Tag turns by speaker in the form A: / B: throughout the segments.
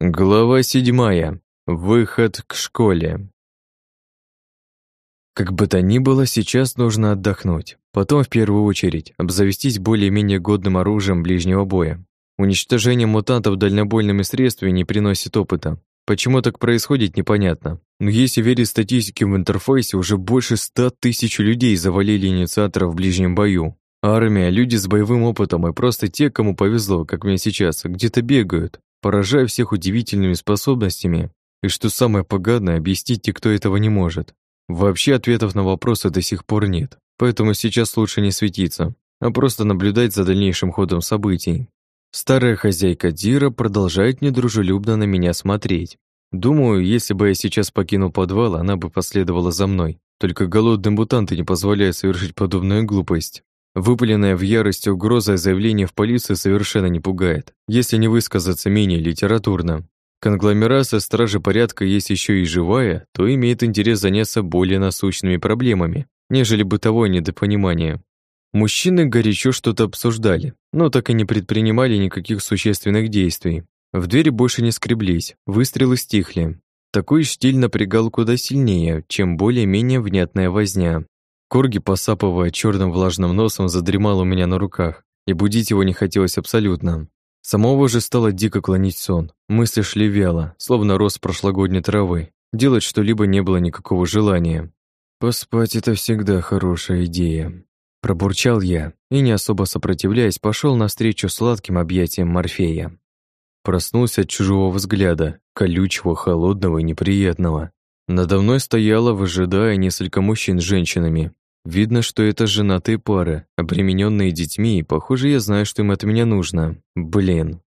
A: Глава седьмая. Выход к школе. Как бы то ни было, сейчас нужно отдохнуть. Потом, в первую очередь, обзавестись более-менее годным оружием ближнего боя. Уничтожение мутантов дальнобойными средствами не приносит опыта. Почему так происходит, непонятно. Но если верить статистике в интерфейсе, уже больше ста тысяч людей завалили инициаторов в ближнем бою. Армия, люди с боевым опытом и просто те, кому повезло, как мне сейчас, где-то бегают, поражая всех удивительными способностями. И что самое поганое, объясните, кто этого не может. Вообще ответов на вопросы до сих пор нет, поэтому сейчас лучше не светиться, а просто наблюдать за дальнейшим ходом событий. Старая хозяйка Дира продолжает недружелюбно на меня смотреть. Думаю, если бы я сейчас покинул подвал, она бы последовала за мной. Только голодные мутанты не позволяют совершить подобную глупость. Выпаленное в ярости угроза заявление в полицию совершенно не пугает, если не высказаться менее литературно. Конгломерация стражи порядка есть еще и живая, то имеет интерес заняться более насущными проблемами, нежели бытовое недопонимание. Мужчины горячо что-то обсуждали, но так и не предпринимали никаких существенных действий. В двери больше не скреблись, выстрелы стихли. Такой штиль напрягал куда сильнее, чем более-менее внятная возня. Корги, посапывая черным влажным носом, задремал у меня на руках, и будить его не хотелось абсолютно. Самого же стало дико клонить сон. Мысли шли вяло, словно рост прошлогодней травы. Делать что-либо не было никакого желания. «Поспать — это всегда хорошая идея», — пробурчал я, и, не особо сопротивляясь, пошел навстречу сладким объятиям Морфея. Проснулся от чужого взгляда, колючего, холодного и неприятного. Надо мной стояло, выжидая, несколько мужчин с женщинами. Видно, что это женатые пары, обремененные детьми, и, похоже, я знаю, что им от меня нужно. Блин.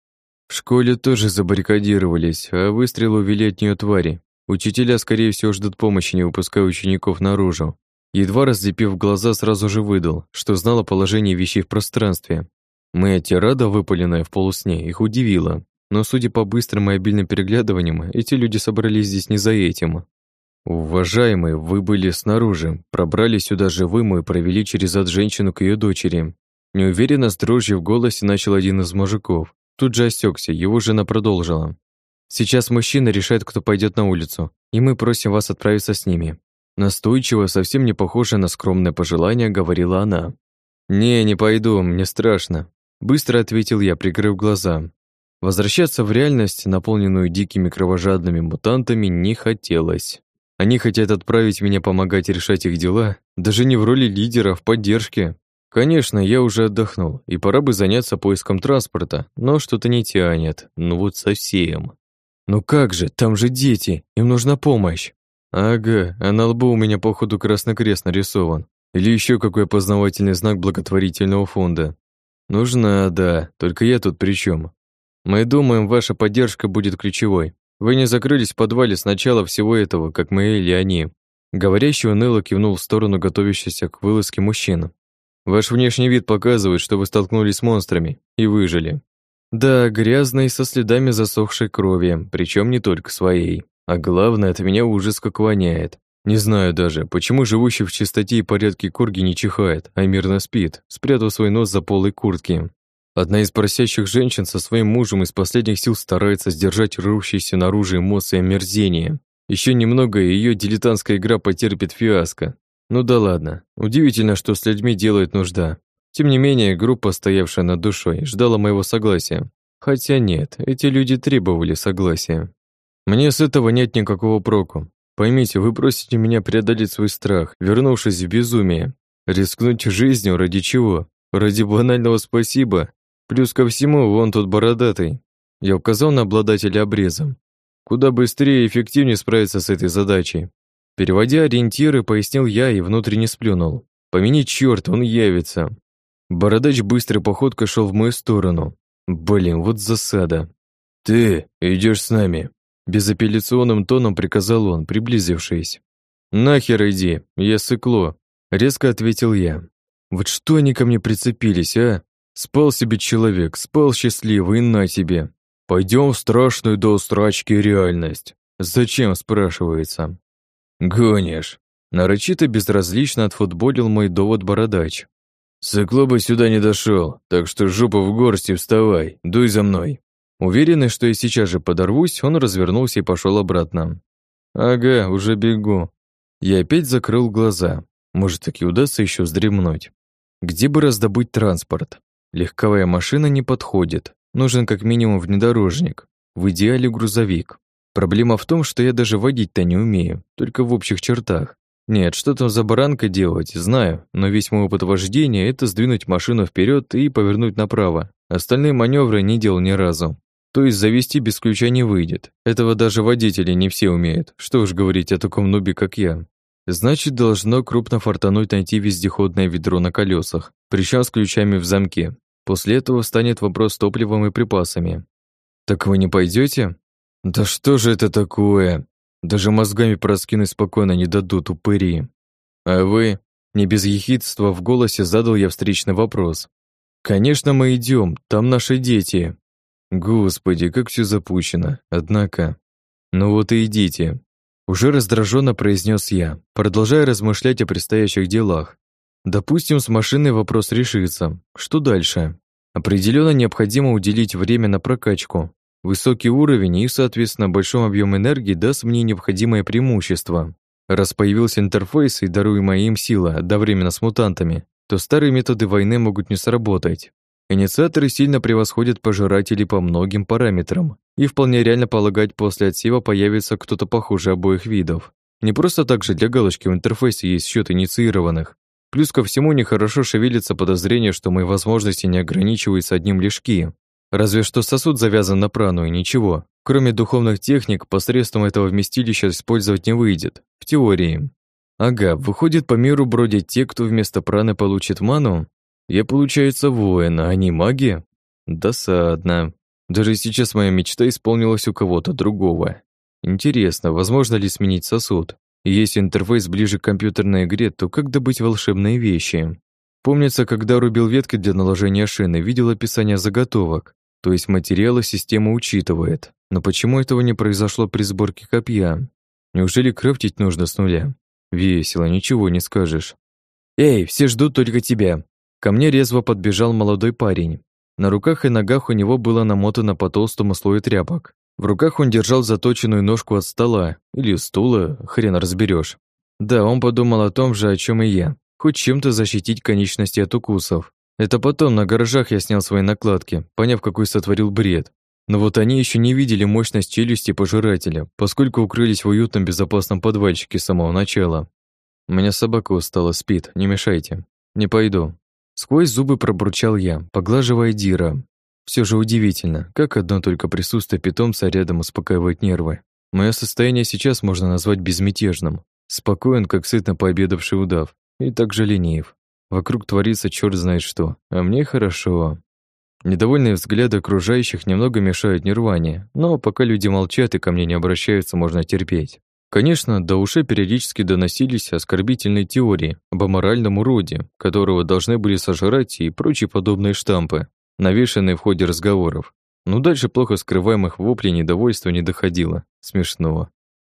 A: В школе тоже забаррикадировались, а выстрелы увели от нее твари. Учителя, скорее всего, ждут помощи, не выпуская учеников наружу. Едва разлепив глаза, сразу же выдал, что знал о положении вещей в пространстве. Моя тирада, выпаленная в полусне, их удивила. Но, судя по быстрым и обильным переглядываниям, эти люди собрались здесь не за этим. «Уважаемые, вы были снаружи, пробрали сюда живым и провели через ад женщину к ее дочери». Неуверенно с дрожью в голосе начал один из мужиков. Тут же осекся, его жена продолжила. «Сейчас мужчина решает, кто пойдет на улицу, и мы просим вас отправиться с ними». Настойчиво, совсем не похоже на скромное пожелание, говорила она. «Не, не пойду, мне страшно», — быстро ответил я, прикрыв глаза. Возвращаться в реальность, наполненную дикими кровожадными мутантами, не хотелось. Они хотят отправить меня помогать решать их дела, даже не в роли лидера, а в поддержке. Конечно, я уже отдохнул, и пора бы заняться поиском транспорта, но что-то не тянет, ну вот совсем. Ну как же, там же дети, им нужна помощь. Ага, а на лбу у меня походу красный крест нарисован. Или еще какой опознавательный знак благотворительного фонда. Нужна, да, только я тут при чем? Мы думаем, ваша поддержка будет ключевой. Вы не закрылись в подвале с начала всего этого, как мы или они. Говорящий уныло кивнул в сторону готовящегося к вылазке мужчин. Ваш внешний вид показывает, что вы столкнулись с монстрами и выжили. Да, грязный, со следами засохшей крови, причем не только своей. А главное, от меня ужас как воняет. Не знаю даже, почему живущий в чистоте и порядке Корги не чихает, а мирно спит, спрятав свой нос за полой куртки. Одна из просящих женщин со своим мужем из последних сил старается сдержать рвущиеся наружу эмоции омерзения. Еще немного, и ее дилетантская игра потерпит фиаско. Ну да ладно. Удивительно, что с людьми делает нужда. Тем не менее, группа, стоявшая над душой, ждала моего согласия. Хотя нет, эти люди требовали согласия. Мне с этого нет никакого проку. Поймите, вы просите меня преодолеть свой страх, вернувшись в безумие. Рискнуть жизнью ради чего? Ради банального спасибо? Плюс ко всему, вон тот бородатый. Я указал на обладателя обреза. Куда быстрее и эффективнее справиться с этой задачей. Переводя ориентиры, пояснил я и внутренне сплюнул. Помяни черт, он явится. Бородач быстрой походкой шел в мою сторону. Блин, вот засада. Ты идешь с нами. Безапелляционным тоном приказал он, приблизившись. «Нахер иди, я сыкло», — резко ответил я. «Вот что они ко мне прицепились, а? Спал себе человек, спал счастливый, на тебе. Пойдем в страшную до устрачки реальность. Зачем, спрашивается? Гонишь. Нарочито безразлично отфутболил мой довод бородач. Сыкло бы сюда не дошел, так что жопа в горсти вставай, дуй за мной. Уверенный, что я сейчас же подорвусь, он развернулся и пошел обратно. «Ага, уже бегу». Я опять закрыл глаза. Может, таки удастся еще вздремнуть. Где бы раздобыть транспорт? Легковая машина не подходит. Нужен как минимум внедорожник. В идеале грузовик. Проблема в том, что я даже водить-то не умею, только в общих чертах. Нет, что там за баранка делать, знаю, но весь мой опыт вождения — это сдвинуть машину вперед и повернуть направо. Остальные маневры не делал ни разу. То есть завести без ключа не выйдет. Этого даже водители не все умеют. Что уж говорить о таком нубе, как я. Значит, должно крупно фартануть найти вездеходное ведро на колесах, причем с ключами в замке. После этого станет вопрос с топливом и припасами. «Так вы не пойдете? «Да что же это такое? Даже мозгами проскинуть спокойно не дадут упыри. А вы?» Не без ехидства в голосе задал я встречный вопрос. «Конечно, мы идем, там наши дети». Господи, как все запущено. Однако... Ну вот и идите. Уже раздраженно произнес я, продолжая размышлять о предстоящих делах. Допустим, с машиной вопрос решится. Что дальше? Определенно необходимо уделить время на прокачку. Высокий уровень и, соответственно, большой объем энергии даст мне необходимое преимущество. Раз появился интерфейс и даруемая им сила одновременно с мутантами, то старые методы войны могут не сработать. Инициаторы сильно превосходят пожирателей по многим параметрам, и вполне реально полагать, после отсева появится кто-то похуже обоих видов. Не просто так же для галочки в интерфейсе есть счет инициированных. Плюс ко всему нехорошо шевелится подозрение, что мои возможности не ограничиваются одним лишь ки. Разве что сосуд завязан на прану и ничего. Кроме духовных техник, посредством этого вместилища использовать не выйдет. В теории. Ага, выходит, по миру бродят те, кто вместо праны получит ману? Я, получается, воин, а не маги? Досадно. Даже сейчас моя мечта исполнилась у кого-то другого. Интересно, возможно ли сменить сосуд? И если интерфейс ближе к компьютерной игре, то как добыть волшебные вещи? Помнится, когда рубил ветки для наложения шины, видел описание заготовок, то есть материалы система учитывает. Но почему этого не произошло при сборке копья? Неужели крафтить нужно с нуля? Весело, ничего не скажешь. «Эй, все ждут только тебя!» Ко мне резво подбежал молодой парень. На руках и ногах у него было намотано по толстому слою тряпок. В руках он держал заточенную ножку от стола или стула, хрен разберешь. Да, он подумал о том же, о чем и я. Хоть чем-то защитить конечности от укусов. Это потом на гаражах я снял свои накладки, поняв, какой сотворил бред. Но вот они еще не видели мощность челюсти пожирателя, поскольку укрылись в уютном безопасном подвальчике с самого начала. У меня собака устала, спит, не мешайте. Не пойду. Сквозь зубы пробурчал я, поглаживая Дира. Все же удивительно, как одно только присутствие питомца рядом успокаивает нервы. Мое состояние сейчас можно назвать безмятежным. Спокоен, как сытно пообедавший удав, и также ленив. Вокруг творится черт знает что, а мне хорошо. Недовольные взгляды окружающих немного мешают нирване, но пока люди молчат и ко мне не обращаются, можно терпеть. Конечно, до ушей периодически доносились оскорбительные теории об аморальном уроде, которого должны были сожрать и прочие подобные штампы, навешанные в ходе разговоров. Но дальше плохо скрываемых воплей недовольства не доходило. Смешно.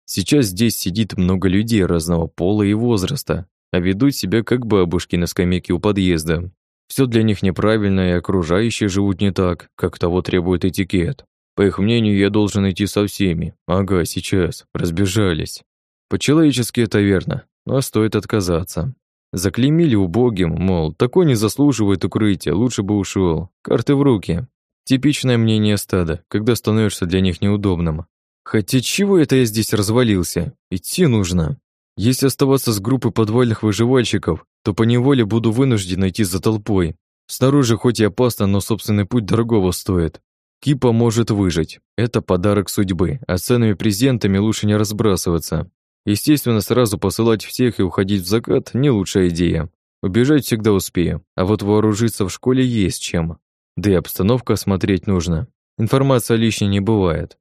A: Сейчас здесь сидит много людей разного пола и возраста, а ведут себя как бабушки на скамейке у подъезда. Все для них неправильно, и окружающие живут не так, как того требует этикет. По их мнению, я должен идти со всеми. Ага, сейчас. Разбежались. По-человечески это верно, но стоит отказаться. Заклеймили убогим, мол, такой не заслуживает укрытия, лучше бы ушел. Карты в руки. Типичное мнение стада, когда становишься для них неудобным. Хотя чего это я здесь развалился? Идти нужно. Если оставаться с группой подвальных выживальщиков, то поневоле буду вынужден идти за толпой. Снаружи хоть и опасно, но собственный путь дорогого стоит. Кипа может выжить. Это подарок судьбы, а ценными презентами лучше не разбрасываться. Естественно, сразу посылать всех и уходить в закат – не лучшая идея. Убежать всегда успею, а вот вооружиться в школе есть чем. Да и обстановка осмотреть нужно. Информация лишней не бывает.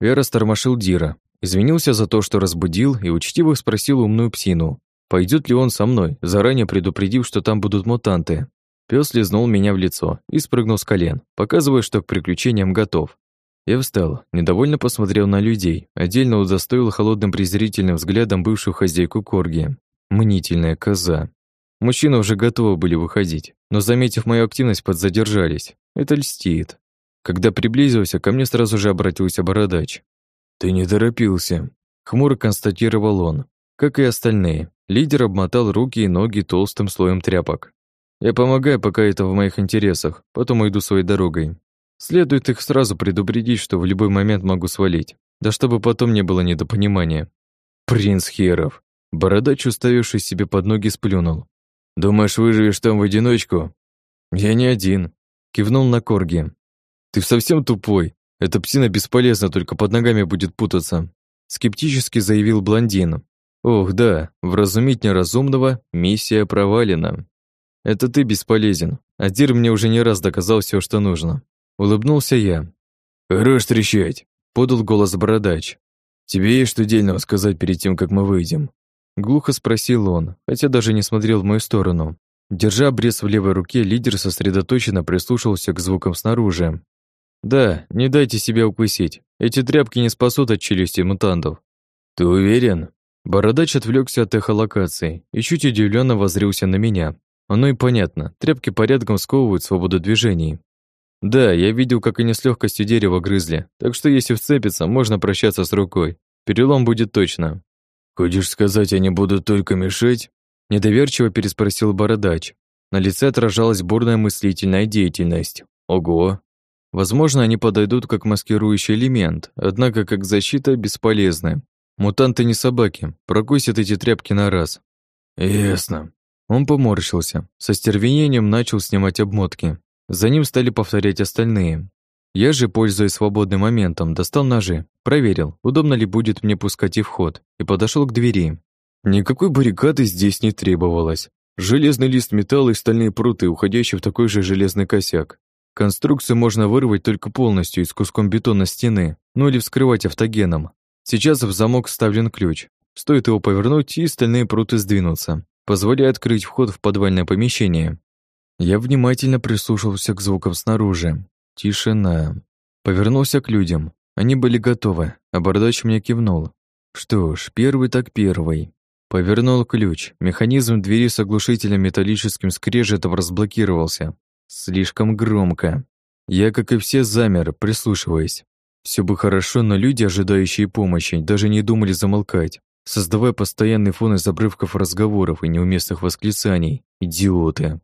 A: Я растормошил Дира, извинился за то, что разбудил, и учтиво спросил умную псину, пойдет ли он со мной, заранее предупредив, что там будут мутанты. Пес лизнул меня в лицо и спрыгнул с колен, показывая, что к приключениям готов. Я встал, недовольно посмотрел на людей, отдельно удостоил холодным презрительным взглядом бывшую хозяйку Корги. Мнительная коза. Мужчины уже готовы были выходить, но, заметив мою активность, подзадержались. Это льстит. Когда приблизился, ко мне сразу же обратился бородач. «Ты не торопился», — хмуро констатировал он. Как и остальные, лидер обмотал руки и ноги толстым слоем тряпок. «Я помогаю, пока это в моих интересах, потом уйду своей дорогой. Следует их сразу предупредить, что в любой момент могу свалить, да чтобы потом не было недопонимания». «Принц Херов!» Бородач, уставившись себе под ноги, сплюнул. «Думаешь, выживешь там в одиночку?» «Я не один», — кивнул на Корги. «Ты совсем тупой. Эта псина бесполезна, только под ногами будет путаться», — скептически заявил блондин. «Ох, да, вразумить неразумного миссия провалена. Это ты бесполезен, а Дир мне уже не раз доказал все, что нужно». Улыбнулся я. «Хорош трещать», — подал голос бородач. «Тебе есть что дельного сказать перед тем, как мы выйдем?» Глухо спросил он, хотя даже не смотрел в мою сторону. Держа обрез в левой руке, лидер сосредоточенно прислушивался к звукам снаружи. «Да, не дайте себя укусить. Эти тряпки не спасут от челюсти мутантов». «Ты уверен?» Бородач отвлекся от эхолокации и чуть удивленно возрился на меня. Оно и понятно, тряпки порядком сковывают свободу движений. Да, я видел, как они с легкостью дерево грызли, так что если вцепиться, можно прощаться с рукой. Перелом будет точно. «Хочешь сказать, они будут только мешать?» Недоверчиво переспросил Бородач. На лице отражалась бурная мыслительная деятельность. Ого! Возможно, они подойдут как маскирующий элемент, однако как защита бесполезны. Мутанты не собаки, прокусят эти тряпки на раз. Ясно. Он поморщился, со стервенением начал снимать обмотки. За ним стали повторять остальные. Я же, пользуясь свободным моментом, достал ножи, проверил, удобно ли будет мне пускать и вход, и подошел к двери. Никакой баррикады здесь не требовалось. Железный лист металла и стальные пруты, уходящие в такой же железный косяк. Конструкцию можно вырвать только полностью из куском бетона стены, ну или вскрывать автогеном. Сейчас в замок вставлен ключ. Стоит его повернуть, и стальные пруты сдвинутся, позволяя открыть вход в подвальное помещение. Я внимательно прислушался к звукам снаружи. Тишина. Повернулся к людям. Они были готовы, а мне кивнул. Что ж, первый так первый. Повернул ключ. Механизм двери с оглушительным металлическим скрежетом разблокировался. Слишком громко. Я, как и все, замер, прислушиваясь. Все бы хорошо, но люди, ожидающие помощи, даже не думали замолкать, создавая постоянный фон из обрывков разговоров и неуместных восклицаний. Идиоты.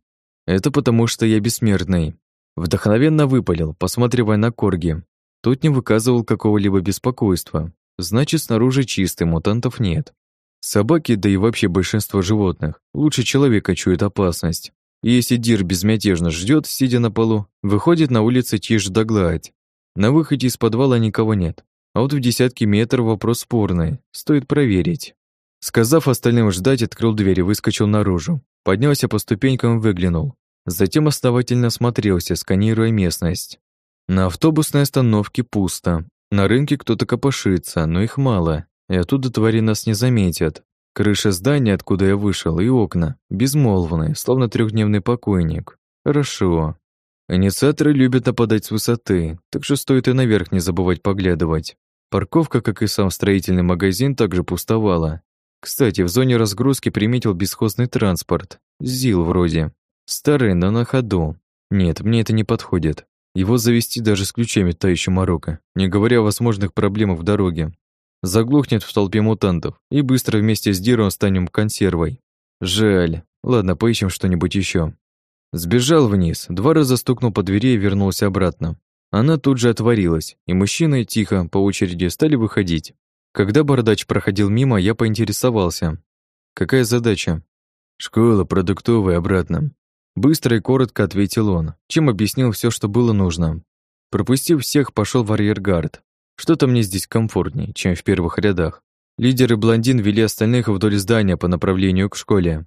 A: Это потому, что я бессмертный. Вдохновенно выпалил, посматривая на Корги. Тот не выказывал какого-либо беспокойства. Значит, снаружи чисто, мутантов нет. Собаки, да и вообще большинство животных, лучше человека чуют опасность. И если Дир безмятежно ждет, сидя на полу, выходит на улицу тишь да гладь. На выходе из подвала никого нет. А вот в десятки метров вопрос спорный, стоит проверить. Сказав остальным ждать, открыл дверь и выскочил наружу. Поднялся по ступенькам и выглянул. Затем основательно смотрелся, сканируя местность. На автобусной остановке пусто. На рынке кто-то копошится, но их мало, и оттуда твари нас не заметят. Крыша здания, откуда я вышел, и окна, безмолвные, словно трехдневный покойник. Хорошо. Инициаторы любят нападать с высоты, так что стоит и наверх не забывать поглядывать. Парковка, как и сам строительный магазин, также пустовала. Кстати, в зоне разгрузки приметил бесхозный транспорт. ЗИЛ вроде. Старый, но на ходу. Нет, мне это не подходит. Его завести даже с ключами та еще морока, не говоря о возможных проблемах в дороге. Заглохнет в толпе мутантов, и быстро вместе с Диром станем консервой. Жаль. Ладно, поищем что-нибудь еще. Сбежал вниз, два раза стукнул по двери и вернулся обратно. Она тут же отворилась, и мужчины тихо по очереди стали выходить. Когда бородач проходил мимо, я поинтересовался. «Какая задача?» «Школа продуктовая обратно», Быстро и коротко ответил он, чем объяснил все, что было нужно. Пропустив всех, пошел в арьергард. Что-то мне здесь комфортнее, чем в первых рядах. Лидеры блондин вели остальных вдоль здания по направлению к школе.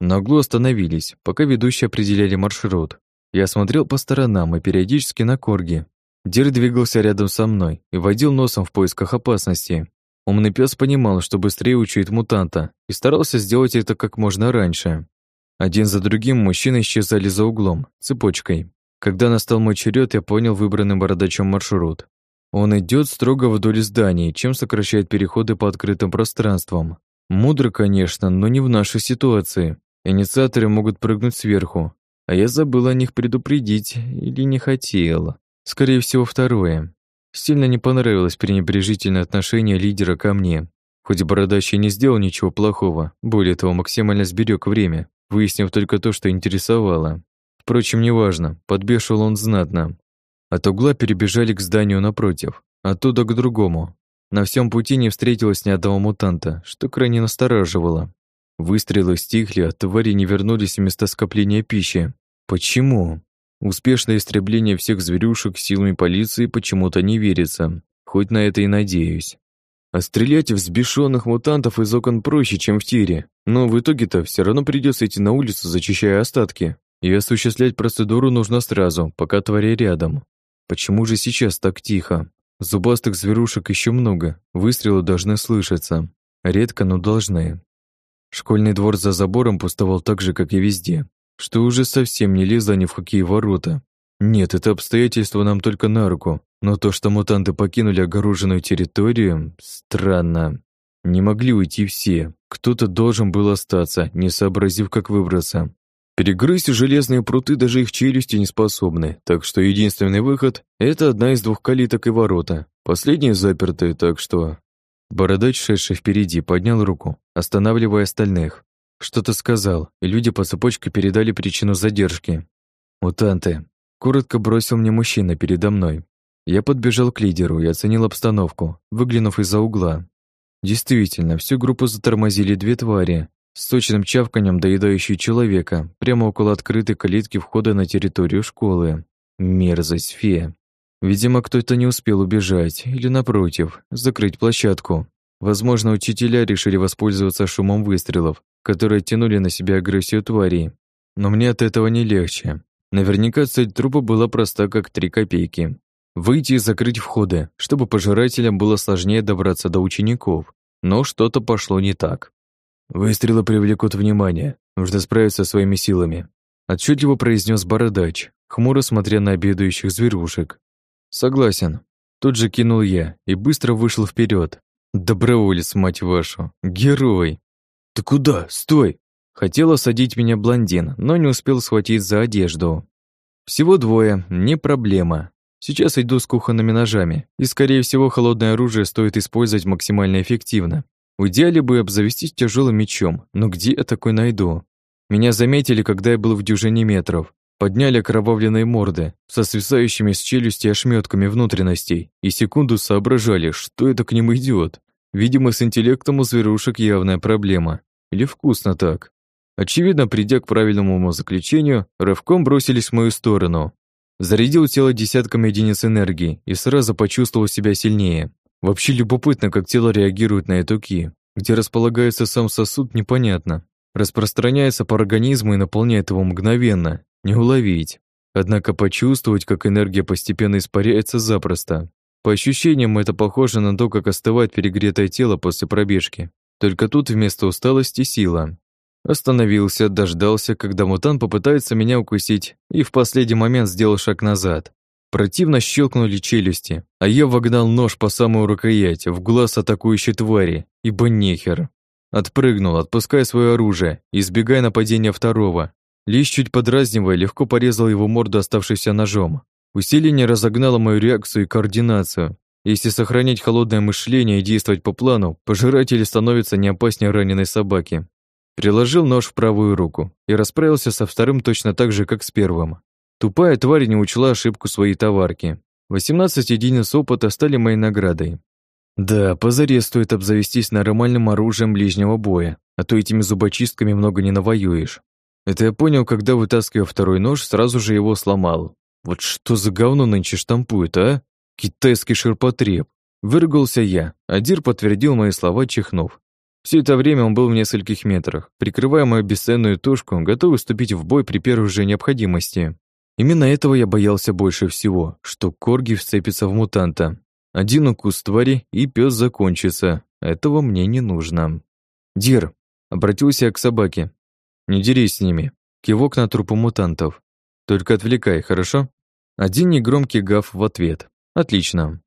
A: На углу остановились, пока ведущие определяли маршрут. Я смотрел по сторонам и периодически на корги. Дир двигался рядом со мной и водил носом в поисках опасности. Умный пес понимал, что быстрее учует мутанта, и старался сделать это как можно раньше. Один за другим мужчины исчезали за углом, цепочкой. Когда настал мой черед, я понял выбранный бородачом маршрут. Он идет строго вдоль зданий, чем сокращает переходы по открытым пространствам. Мудро, конечно, но не в нашей ситуации. Инициаторы могут прыгнуть сверху, а я забыл о них предупредить или не хотел. Скорее всего, второе. Сильно не понравилось пренебрежительное отношение лидера ко мне. Хоть Бородач и не сделал ничего плохого, более того, максимально сберег время, выяснив только то, что интересовало. Впрочем, неважно, подбешивал он знатно. От угла перебежали к зданию напротив, оттуда к другому. На всем пути не встретилось ни одного мутанта, что крайне настораживало. Выстрелы стихли, а твари не вернулись в места скопления пищи. Почему? Успешное истребление всех зверюшек силами полиции почему-то не верится, хоть на это и надеюсь. А стрелять в взбешенных мутантов из окон проще, чем в тире, но в итоге-то все равно придется идти на улицу, зачищая остатки. И осуществлять процедуру нужно сразу, пока твари рядом. Почему же сейчас так тихо? Зубастых зверушек еще много, выстрелы должны слышаться. Редко, но должны. Школьный двор за забором пустовал так же, как и везде что уже совсем не лезло ни в какие ворота. Нет, это обстоятельство нам только на руку, но то, что мутанты покинули огороженную территорию, странно. Не могли уйти все. Кто-то должен был остаться, не сообразив, как выбраться. Перегрызть железные пруты даже их челюсти не способны, так что единственный выход — это одна из двух калиток и ворота. Последние заперты, так что... Бородач, шедший впереди, поднял руку, останавливая остальных. Что-то сказал, и люди по цепочке передали причину задержки. «Мутанты», — коротко бросил мне мужчина передо мной. Я подбежал к лидеру и оценил обстановку, выглянув из-за угла. Действительно, всю группу затормозили две твари, с сочным чавканем доедающие человека, прямо около открытой калитки входа на территорию школы. Мерзость, фея. Видимо, кто-то не успел убежать, или, напротив, закрыть площадку. Возможно, учителя решили воспользоваться шумом выстрелов которые тянули на себя агрессию тварей. Но мне от этого не легче. Наверняка цель трупа была проста, как три копейки. Выйти и закрыть входы, чтобы пожирателям было сложнее добраться до учеников. Но что-то пошло не так. Выстрелы привлекут внимание. Нужно справиться своими силами. Отчетливо произнес бородач, хмуро смотря на обедающих зверушек. Согласен. Тут же кинул я и быстро вышел вперед. Доброволец, мать вашу. Герой. «Ты куда? Стой!» Хотела садить меня блондин, но не успел схватить за одежду. Всего двое, не проблема. Сейчас иду с кухонными ножами, и, скорее всего, холодное оружие стоит использовать максимально эффективно. В идеале бы обзавестись тяжелым мечом, но где я такой найду? Меня заметили, когда я был в дюжине метров. Подняли окровавленные морды со свисающими с челюсти ошметками внутренностей и секунду соображали, что это к ним идет. Видимо, с интеллектом у зверушек явная проблема. Или вкусно так. Очевидно, придя к правильному заключению, рывком бросились в мою сторону. Зарядил тело десятками единиц энергии и сразу почувствовал себя сильнее. Вообще любопытно, как тело реагирует на эту ки. Где располагается сам сосуд, непонятно. Распространяется по организму и наполняет его мгновенно. Не уловить. Однако почувствовать, как энергия постепенно испаряется запросто. По ощущениям, это похоже на то, как остывает перегретое тело после пробежки. Только тут вместо усталости сила. Остановился, дождался, когда мутант попытается меня укусить, и в последний момент сделал шаг назад. Противно щелкнули челюсти, а я вогнал нож по самую рукоять в глаз атакующей твари, ибо нехер. Отпрыгнул, отпуская свое оружие, избегая нападения второго. Лишь чуть подразнивая, легко порезал его морду оставшийся ножом. Усиление разогнало мою реакцию и координацию. Если сохранять холодное мышление и действовать по плану, пожиратели становятся не опаснее раненой собаки. Приложил нож в правую руку и расправился со вторым точно так же, как с первым. Тупая тварь не учла ошибку своей товарки. 18 единиц опыта стали моей наградой. Да, позарез стоит обзавестись нормальным оружием ближнего боя, а то этими зубочистками много не навоюешь. Это я понял, когда, вытаскивая второй нож, сразу же его сломал. Вот что за говно нынче штампует, а? Китайский ширпотреб. Выругался я, а Дир подтвердил мои слова, чихнув. Все это время он был в нескольких метрах, прикрывая мою бесценную тушку, готовый вступить в бой при первой же необходимости. Именно этого я боялся больше всего, что Корги вцепится в мутанта. Один укус твари, и пес закончится. Этого мне не нужно. «Дир!» — обратился я к собаке. «Не дерись с ними!» Кивок на трупы мутантов. Только отвлекай, хорошо? Один негромкий гав в ответ. Отлично.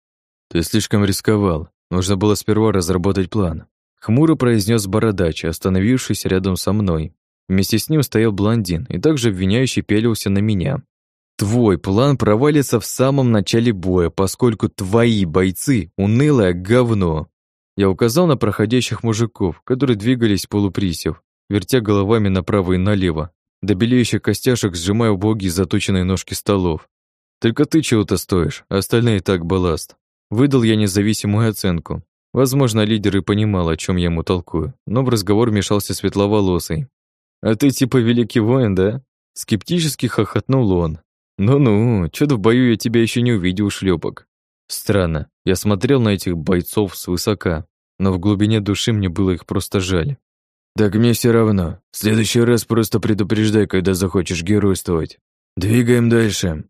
A: Ты слишком рисковал. Нужно было сперва разработать план. Хмуро произнес бородач, остановившись рядом со мной. Вместе с ним стоял блондин и также обвиняющий пелился на меня. Твой план провалится в самом начале боя, поскольку твои бойцы — унылое говно. Я указал на проходящих мужиков, которые двигались полуприсев, вертя головами направо и налево, до белеющих костяшек сжимая убогие заточенные ножки столов. Только ты чего-то стоишь, а остальные так балласт. Выдал я независимую оценку. Возможно, лидер и понимал, о чем я ему толкую, но в разговор мешался светловолосый. «А ты типа великий воин, да?» Скептически хохотнул он. «Ну-ну, чё-то в бою я тебя еще не увидел, шлепок. Странно, я смотрел на этих бойцов свысока, но в глубине души мне было их просто жаль. «Так мне все равно. В следующий раз просто предупреждай, когда захочешь геройствовать. Двигаем дальше».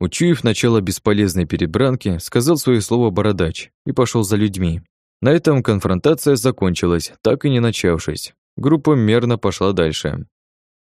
A: Учуяв начало бесполезной перебранки, сказал свое слово бородач и пошел за людьми. На этом конфронтация закончилась, так и не начавшись. Группа мерно пошла дальше.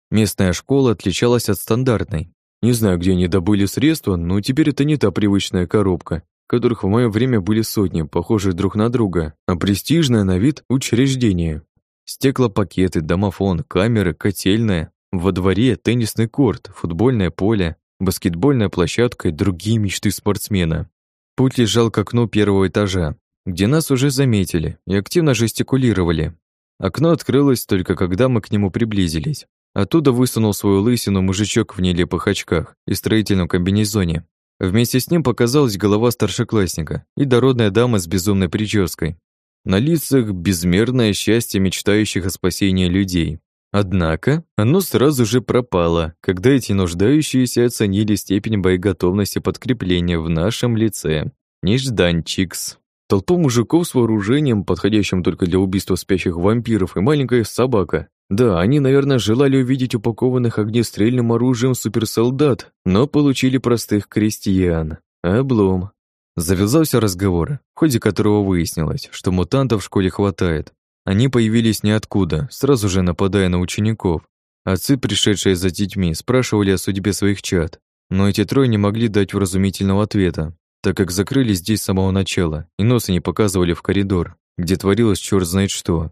A: Местная школа отличалась от стандартной. Не знаю, где они добыли средства, но теперь это не та привычная коробка, которых в мое время были сотни, похожие друг на друга, а престижное на вид учреждение. Стеклопакеты, домофон, камеры, котельная, во дворе теннисный корт, футбольное поле, баскетбольная площадка и другие мечты спортсмена. Путь лежал к окну первого этажа, где нас уже заметили и активно жестикулировали. Окно открылось только когда мы к нему приблизились. Оттуда высунул свою лысину мужичок в нелепых очках и строительном комбинезоне. Вместе с ним показалась голова старшеклассника и дородная дама с безумной прической. На лицах безмерное счастье мечтающих о спасении людей. Однако оно сразу же пропало, когда эти нуждающиеся оценили степень боеготовности подкрепления в нашем лице. Нежданчикс. Толпу мужиков с вооружением, подходящим только для убийства спящих вампиров, и маленькая собака, да, они, наверное, желали увидеть упакованных огнестрельным оружием суперсолдат, но получили простых крестьян. Облом. Завязался разговор, в ходе которого выяснилось, что мутантов в школе хватает. Они появились ниоткуда, сразу же нападая на учеников. Отцы, пришедшие за детьми, спрашивали о судьбе своих чад, но эти трое не могли дать вразумительного ответа, так как закрылись здесь с самого начала и носа не показывали в коридор, где творилось черт знает что.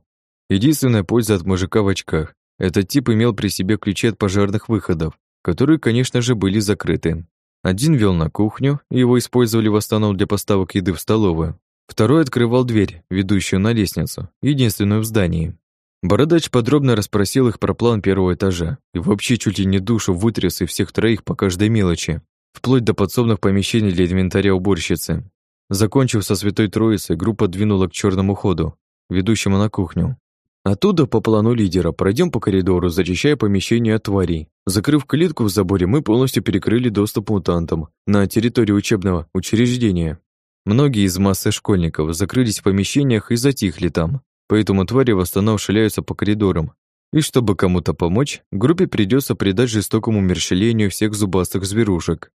A: Единственная польза от мужика в очках. Этот тип имел при себе ключи от пожарных выходов, которые, конечно же, были закрыты. Один вел на кухню, его использовали в основном для поставок еды в столовую. Второй открывал дверь, ведущую на лестницу, единственную в здании. Бородач подробно расспросил их про план первого этажа и вообще чуть ли не душу вытряс и всех троих по каждой мелочи, вплоть до подсобных помещений для инвентаря уборщицы. Закончив со Святой Троицей, группа двинула к черному ходу, ведущему на кухню. Оттуда по плану лидера пройдем по коридору, зачищая помещение от тварей. Закрыв клетку в заборе, мы полностью перекрыли доступ мутантам на территорию учебного учреждения. Многие из массы школьников закрылись в помещениях и затихли там, поэтому твари в основном шляются по коридорам. И чтобы кому-то помочь, группе придется придать жестокому умерщвлению всех зубастых зверушек.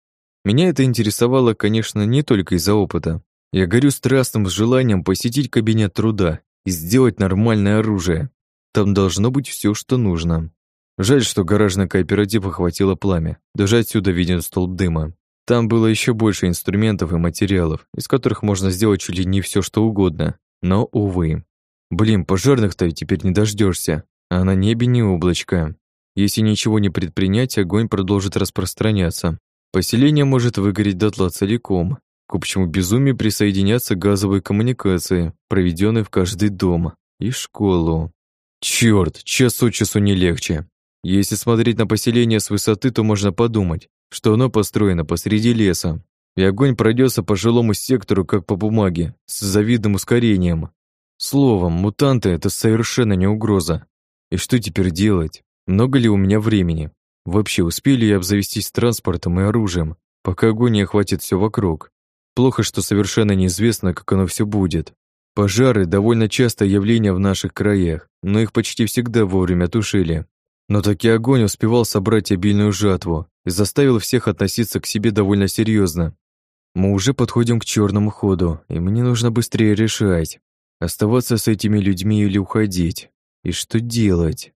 A: Меня это интересовало, конечно, не только из-за опыта. Я горю страстным желанием посетить кабинет труда и сделать нормальное оружие. Там должно быть все, что нужно. Жаль, что гаражный кооператив охватило пламя. Даже отсюда виден столб дыма. Там было еще больше инструментов и материалов, из которых можно сделать чуть ли не все, что угодно. Но, увы. Блин, пожарных-то теперь не дождешься, а на небе не облачко. Если ничего не предпринять, огонь продолжит распространяться. Поселение может выгореть дотла целиком, к общему безумию присоединятся газовые коммуникации, проведенные в каждый дом, и школу. Черт, час от часу не легче. Если смотреть на поселение с высоты, то можно подумать, что оно построено посреди леса, и огонь пройдется по жилому сектору, как по бумаге, с завидным ускорением. Словом, мутанты — это совершенно не угроза. И что теперь делать? Много ли у меня времени? Вообще, успели я обзавестись транспортом и оружием, пока огонь не охватит все вокруг? Плохо, что совершенно неизвестно, как оно все будет. Пожары – довольно частое явление в наших краях, но их почти всегда вовремя тушили. Но таки огонь успевал собрать обильную жатву и заставил всех относиться к себе довольно серьезно. Мы уже подходим к черному ходу, и мне нужно быстрее решать, оставаться с этими людьми или уходить. И что делать?